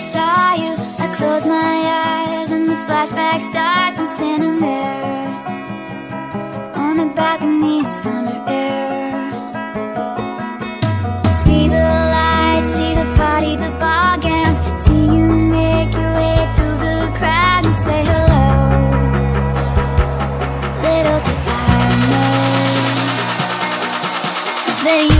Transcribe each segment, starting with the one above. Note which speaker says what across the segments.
Speaker 1: first saw you I close my eyes and the flashback starts. I'm standing there On the balcony in summer air. See the lights, see the party, the ball gowns See you make your way through the crowd and say hello. Little did I know That you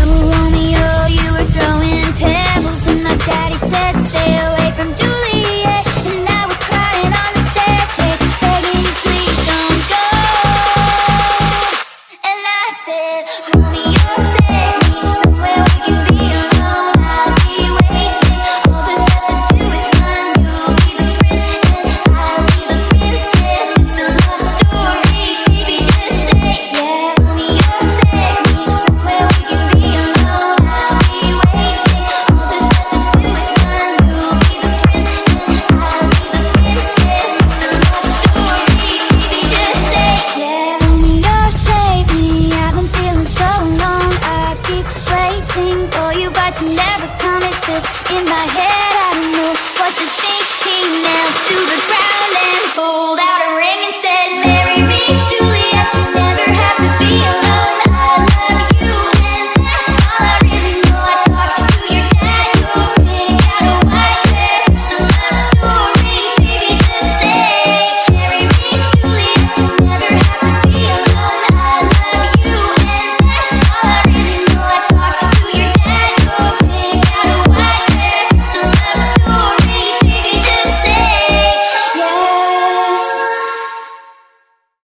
Speaker 1: for you, but you never promised this in my head. I don't know what to think. He nails to the ground and pulled out a ring and said, "Marry me."